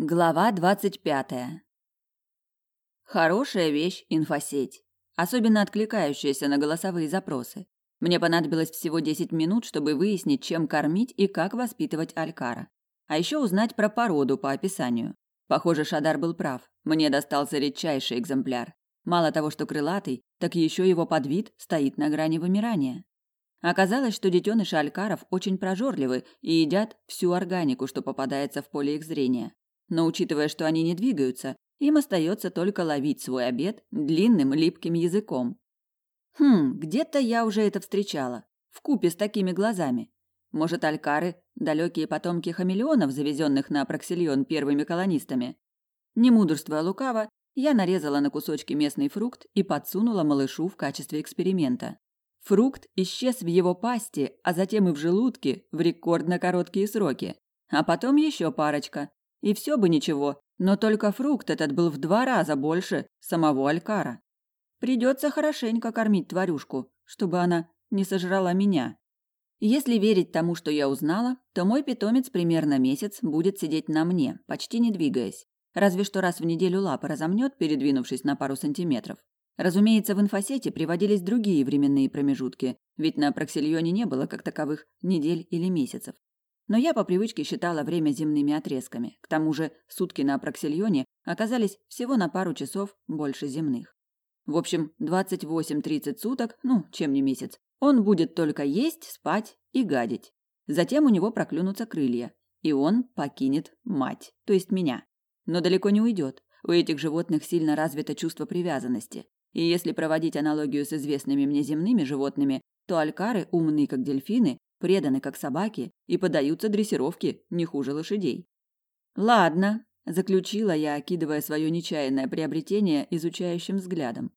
Глава двадцать пятая. Хорошая вещь инфосеть, особенно откликающаяся на голосовые запросы. Мне понадобилось всего десять минут, чтобы выяснить, чем кормить и как воспитывать Алькара. А еще узнать про породу по описанию. Похоже, Шадар был прав. Мне достался редчайший экземпляр. Мало того, что крылатый, так еще его подвид стоит на грани вымирания. Оказалось, что детеныши алькаров очень прожорливы и едят всю органику, что попадается в поле их зрения. Но учитывая, что они не двигаются, им остается только ловить свой обед длинным липким языком. Хм, где-то я уже это встречала. В купе с такими глазами. Может, алькары – далекие потомки хамелеонов, завезенных на Проксильон первыми колонистами? Не мудрствуя лукаво, я нарезала на кусочки местный фрукт и подсунула малышу в качестве эксперимента. Фрукт исчез в его пасти, а затем и в желудке в рекордно короткие сроки. А потом еще парочка. И все бы ничего, но только фрукт этот был в два раза больше самого Алькара. Придется хорошенько кормить тварюшку, чтобы она не сожрала меня. Если верить тому, что я узнала, то мой питомец примерно месяц будет сидеть на мне, почти не двигаясь. Разве что раз в неделю лапы разомнет, передвинувшись на пару сантиметров. Разумеется, в инфосете приводились другие временные промежутки, ведь на Проксильоне не было как таковых недель или месяцев но я по привычке считала время земными отрезками. К тому же сутки на Проксильоне оказались всего на пару часов больше земных. В общем, 28-30 суток, ну, чем не месяц, он будет только есть, спать и гадить. Затем у него проклюнутся крылья, и он покинет мать, то есть меня. Но далеко не уйдет. У этих животных сильно развито чувство привязанности. И если проводить аналогию с известными мне земными животными, то алькары умны, как дельфины, преданы как собаки и подаются дрессировке не хуже лошадей. Ладно, заключила я, окидывая свое нечаянное приобретение изучающим взглядом.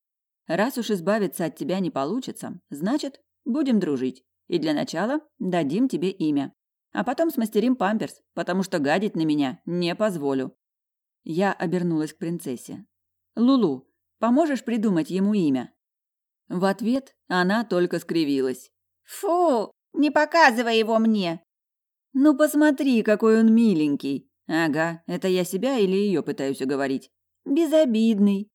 Раз уж избавиться от тебя не получится, значит, будем дружить. И для начала дадим тебе имя. А потом смастерим памперс, потому что гадить на меня не позволю. Я обернулась к принцессе. Лулу, поможешь придумать ему имя? В ответ она только скривилась. Фу, не показывай его мне. Ну посмотри, какой он миленький. Ага, это я себя или ее пытаюсь уговорить. Безобидный.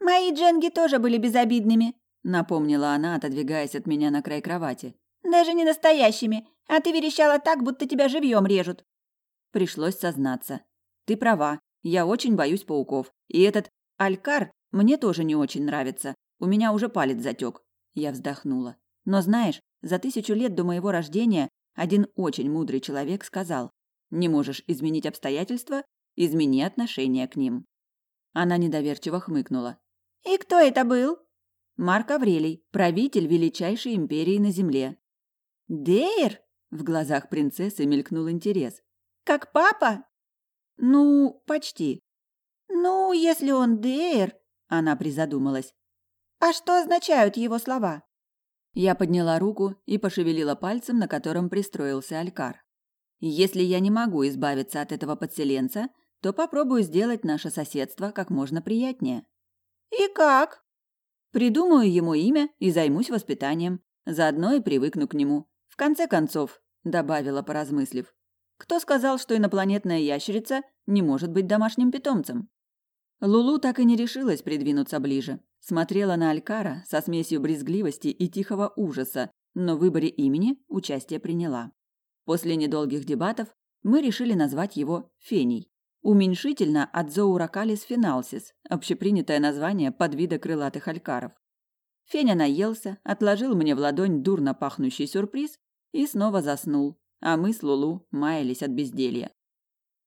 Мои дженги тоже были безобидными, напомнила она, отодвигаясь от меня на край кровати. Даже не настоящими. А ты верещала так, будто тебя живьем режут. Пришлось сознаться. Ты права. Я очень боюсь пауков. И этот алькар мне тоже не очень нравится. У меня уже палец затек. Я вздохнула. Но знаешь, за тысячу лет до моего рождения один очень мудрый человек сказал: "Не можешь изменить обстоятельства, измени отношение к ним". Она недоверчиво хмыкнула. "И кто это был?" Марк Аврелий, правитель величайшей империи на земле. Дейр? В глазах принцессы мелькнул интерес. Как папа? Ну, почти. Ну, если он Дейр, она призадумалась. А что означают его слова? Я подняла руку и пошевелила пальцем, на котором пристроился Алькар. Если я не могу избавиться от этого подселенца, то попробую сделать наше соседство как можно приятнее. И как? Придумаю ему имя и займусь воспитанием, заодно и привыкну к нему. В конце концов, добавила, поразмыслив, кто сказал, что инопланетная ящерица не может быть домашним питомцем? Лулу так и не решилась придвинуться ближе. Смотрела на Алькара со смесью брезгливости и тихого ужаса, но в выборе имени участие приняла. После недолгих дебатов мы решили назвать его Феней. Уменьшительно от Зоуракалис финалсис, общепринятое название подвида крылатых алькаров. Феня наелся, отложил мне в ладонь дурно пахнущий сюрприз и снова заснул, а мы с Лулу маялись от безделья.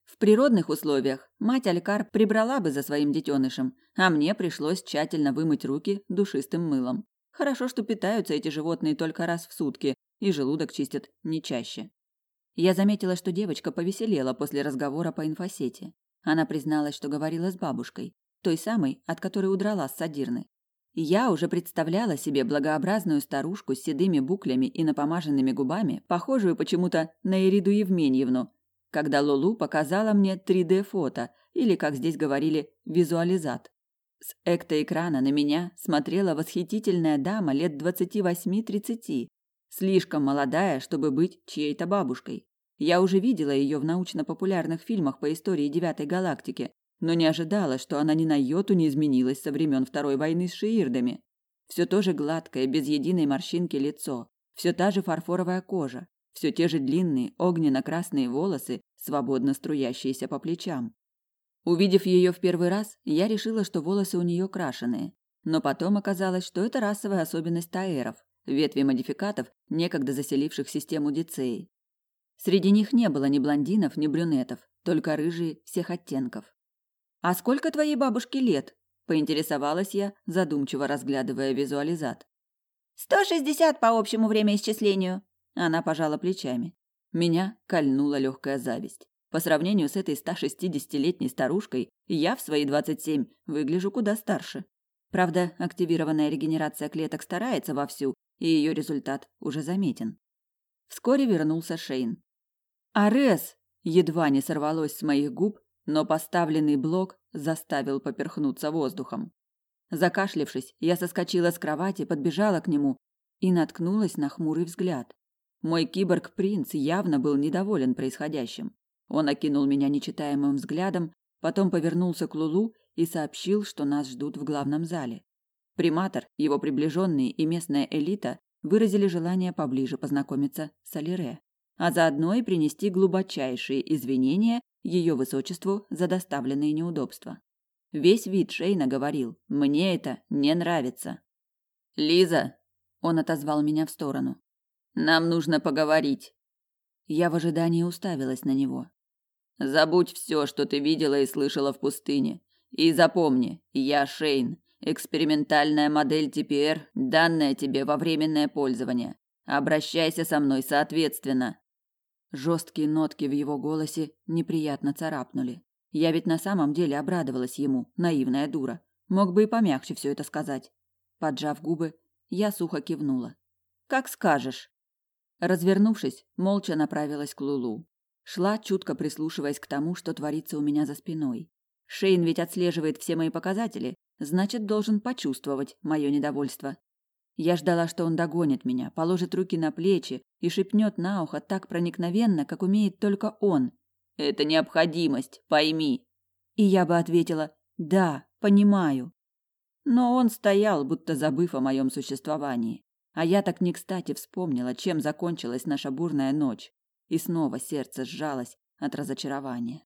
В природных условиях мать Алькар прибрала бы за своим детенышем, а мне пришлось тщательно вымыть руки душистым мылом. Хорошо, что питаются эти животные только раз в сутки, и желудок чистят не чаще. Я заметила, что девочка повеселела после разговора по инфосети. Она призналась, что говорила с бабушкой, той самой, от которой удрала с Садирны. Я уже представляла себе благообразную старушку с седыми буклями и напомаженными губами, похожую почему-то на Ириду Евменьевну, когда Лулу показала мне 3D-фото, или, как здесь говорили, визуализат. С эктоэкрана на меня смотрела восхитительная дама лет 28-30, слишком молодая, чтобы быть чьей-то бабушкой. Я уже видела ее в научно-популярных фильмах по истории Девятой галактики, но не ожидала, что она ни на йоту не изменилась со времен Второй войны с шиирдами. Все то же гладкое, без единой морщинки лицо, все та же фарфоровая кожа, все те же длинные огненно-красные волосы, свободно струящиеся по плечам. Увидев ее в первый раз, я решила, что волосы у нее крашеные, но потом оказалось, что это расовая особенность таэров, ветви модификатов, некогда заселивших систему Дицеи. Среди них не было ни блондинов, ни брюнетов, только рыжие всех оттенков. «А сколько твоей бабушке лет?» – поинтересовалась я, задумчиво разглядывая визуализат. «Сто шестьдесят по общему времяисчислению», – она пожала плечами. Меня кольнула легкая зависть. По сравнению с этой 160-летней старушкой, я в свои 27 выгляжу куда старше. Правда, активированная регенерация клеток старается вовсю, и ее результат уже заметен. Вскоре вернулся Шейн. «Арес!» едва не сорвалось с моих губ, но поставленный блок заставил поперхнуться воздухом. Закашлившись, я соскочила с кровати, подбежала к нему и наткнулась на хмурый взгляд. Мой киборг-принц явно был недоволен происходящим. Он окинул меня нечитаемым взглядом, потом повернулся к Лулу и сообщил, что нас ждут в главном зале. Приматор, его приближенные и местная элита выразили желание поближе познакомиться с Алире, а заодно и принести глубочайшие извинения ее высочеству за доставленные неудобства. Весь вид Шейна говорил: "Мне это не нравится". "Лиза", он отозвал меня в сторону. "Нам нужно поговорить". Я в ожидании уставилась на него. Забудь все, что ты видела и слышала в пустыне. И запомни, я Шейн, экспериментальная модель ТПР, данная тебе во временное пользование. Обращайся со мной соответственно. Жесткие нотки в его голосе неприятно царапнули. Я ведь на самом деле обрадовалась ему, наивная дура. Мог бы и помягче все это сказать. Поджав губы, я сухо кивнула. Как скажешь. Развернувшись, молча направилась к Лулу. Шла, чутко прислушиваясь к тому, что творится у меня за спиной. Шейн ведь отслеживает все мои показатели, значит, должен почувствовать мое недовольство. Я ждала, что он догонит меня, положит руки на плечи и шепнет на ухо так проникновенно, как умеет только он. «Это необходимость, пойми». И я бы ответила «Да, понимаю». Но он стоял, будто забыв о моем существовании. А я так не кстати вспомнила, чем закончилась наша бурная ночь. И снова сердце сжалось от разочарования.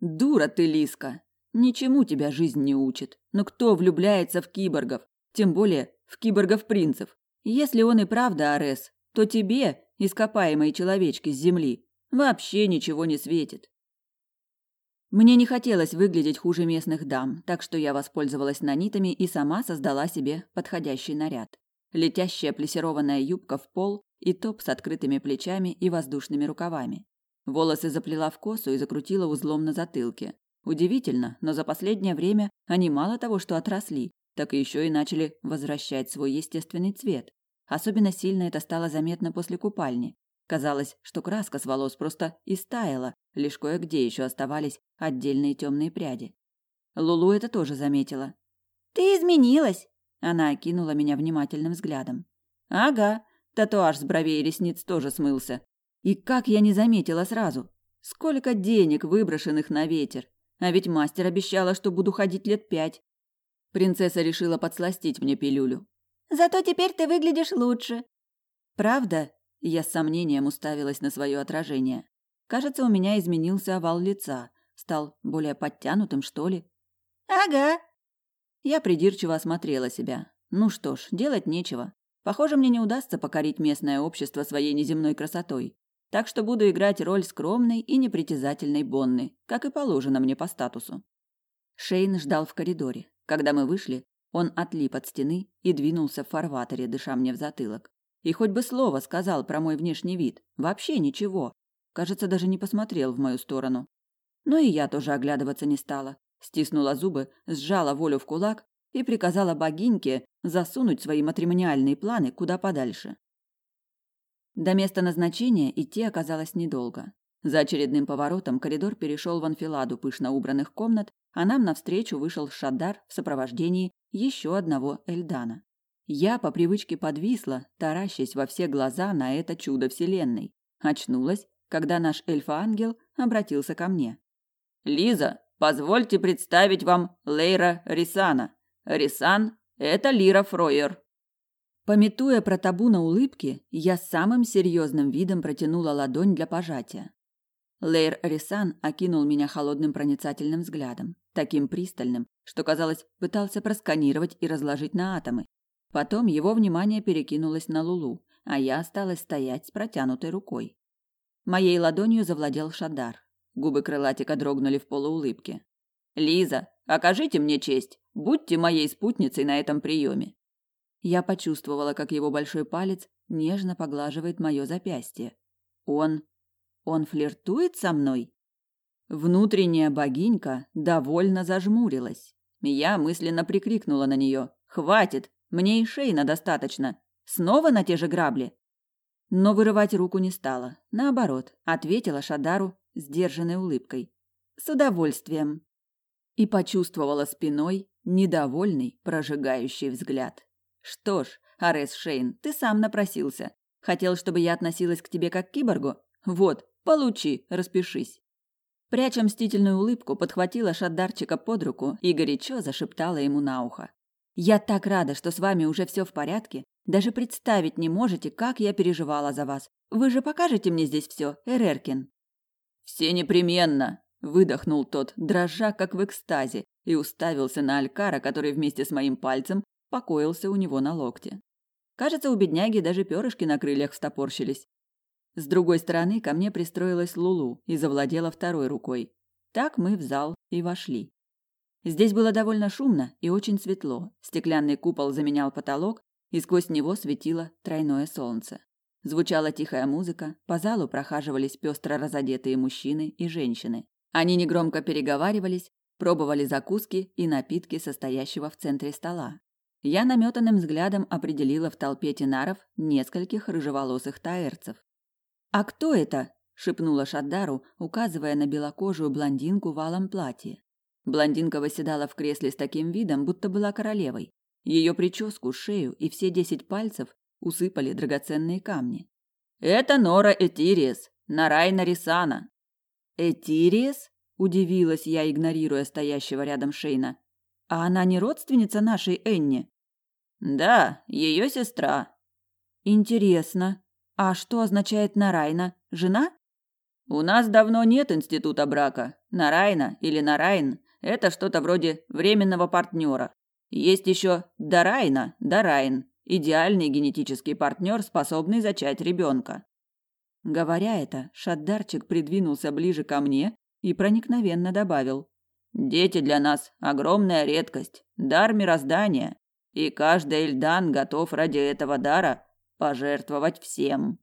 Дура ты, Лиска. Ничему тебя жизнь не учит. Но кто влюбляется в киборгов, тем более в киборгов-принцев? Если он и правда Арес, то тебе, ископаемые человечки с земли, вообще ничего не светит. Мне не хотелось выглядеть хуже местных дам, так что я воспользовалась нанитами и сама создала себе подходящий наряд. Летящая плесированная юбка в пол и топ с открытыми плечами и воздушными рукавами. Волосы заплела в косу и закрутила узлом на затылке. Удивительно, но за последнее время они мало того, что отросли, так еще и начали возвращать свой естественный цвет. Особенно сильно это стало заметно после купальни. Казалось, что краска с волос просто истаяла, лишь кое-где еще оставались отдельные темные пряди. Лулу это тоже заметила. «Ты изменилась!» Она окинула меня внимательным взглядом. «Ага, Татуаж с бровей и ресниц тоже смылся. И как я не заметила сразу. Сколько денег, выброшенных на ветер. А ведь мастер обещала, что буду ходить лет пять. Принцесса решила подсластить мне пилюлю. Зато теперь ты выглядишь лучше. Правда? Я с сомнением уставилась на свое отражение. Кажется, у меня изменился овал лица, стал более подтянутым, что ли. Ага. Я придирчиво осмотрела себя. Ну что ж, делать нечего. Похоже, мне не удастся покорить местное общество своей неземной красотой. Так что буду играть роль скромной и непритязательной Бонны, как и положено мне по статусу. Шейн ждал в коридоре. Когда мы вышли, он отлип от стены и двинулся в фарватере, дыша мне в затылок. И хоть бы слово сказал про мой внешний вид, вообще ничего. Кажется, даже не посмотрел в мою сторону. Но и я тоже оглядываться не стала. Стиснула зубы, сжала волю в кулак и приказала богиньке засунуть свои матримониальные планы куда подальше. До места назначения идти оказалось недолго. За очередным поворотом коридор перешел в анфиладу пышно убранных комнат, а нам навстречу вышел Шадар в сопровождении еще одного Эльдана. Я по привычке подвисла, таращась во все глаза на это чудо вселенной. Очнулась, когда наш эльфа-ангел обратился ко мне. «Лиза, позвольте представить вам Лейра Рисана. Рисан – это Лира Фройер». Пометуя про табу на улыбки, я самым серьезным видом протянула ладонь для пожатия. Лейр Рисан окинул меня холодным проницательным взглядом, таким пристальным, что, казалось, пытался просканировать и разложить на атомы. Потом его внимание перекинулось на Лулу, а я осталась стоять с протянутой рукой. Моей ладонью завладел Шадар. Губы крылатика дрогнули в полуулыбке. «Лиза, окажите мне честь, будьте моей спутницей на этом приеме». Я почувствовала, как его большой палец нежно поглаживает мое запястье. Он он флиртует со мной? Внутренняя богинька довольно зажмурилась. Я мысленно прикрикнула на нее: "Хватит, мне и Шейна достаточно. Снова на те же грабли?" Но вырывать руку не стала. Наоборот, ответила Шадару сдержанной улыбкой. "С удовольствием." И почувствовала спиной недовольный, прожигающий взгляд. Что ж, Арес Шейн, ты сам напросился. Хотел, чтобы я относилась к тебе как к киборгу? Вот, Получи, распишись. Пряча мстительную улыбку, подхватила Шаддарчика под руку и горячо зашептала ему на ухо. «Я так рада, что с вами уже все в порядке. Даже представить не можете, как я переживала за вас. Вы же покажете мне здесь все, Эреркин?» «Все непременно!» – выдохнул тот, дрожа, как в экстазе, и уставился на Алькара, который вместе с моим пальцем покоился у него на локте. Кажется, у бедняги даже перышки на крыльях встопорщились. С другой стороны ко мне пристроилась Лулу и завладела второй рукой. Так мы в зал и вошли. Здесь было довольно шумно и очень светло. Стеклянный купол заменял потолок, и сквозь него светило тройное солнце. Звучала тихая музыка, по залу прохаживались пестро разодетые мужчины и женщины. Они негромко переговаривались, пробовали закуски и напитки состоящего в центре стола. Я наметанным взглядом определила в толпе тенаров нескольких рыжеволосых таэрцев. «А кто это?» – шепнула Шаддару, указывая на белокожую блондинку в алом платье. Блондинка восседала в кресле с таким видом, будто была королевой. Ее прическу, шею и все десять пальцев усыпали драгоценные камни. «Это Нора Этириес, Нарайна Рисана». «Этириес?» – удивилась я, игнорируя стоящего рядом Шейна. «А она не родственница нашей Энни?» «Да, ее сестра». «Интересно», а что означает Нарайна? Жена? У нас давно нет института брака. Нарайна или Нарайн – это что-то вроде временного партнера. Есть еще Дарайна, Дарайн – идеальный генетический партнер, способный зачать ребенка. Говоря это, Шаддарчик придвинулся ближе ко мне и проникновенно добавил. «Дети для нас – огромная редкость, дар мироздания, и каждый Эльдан готов ради этого дара пожертвовать всем.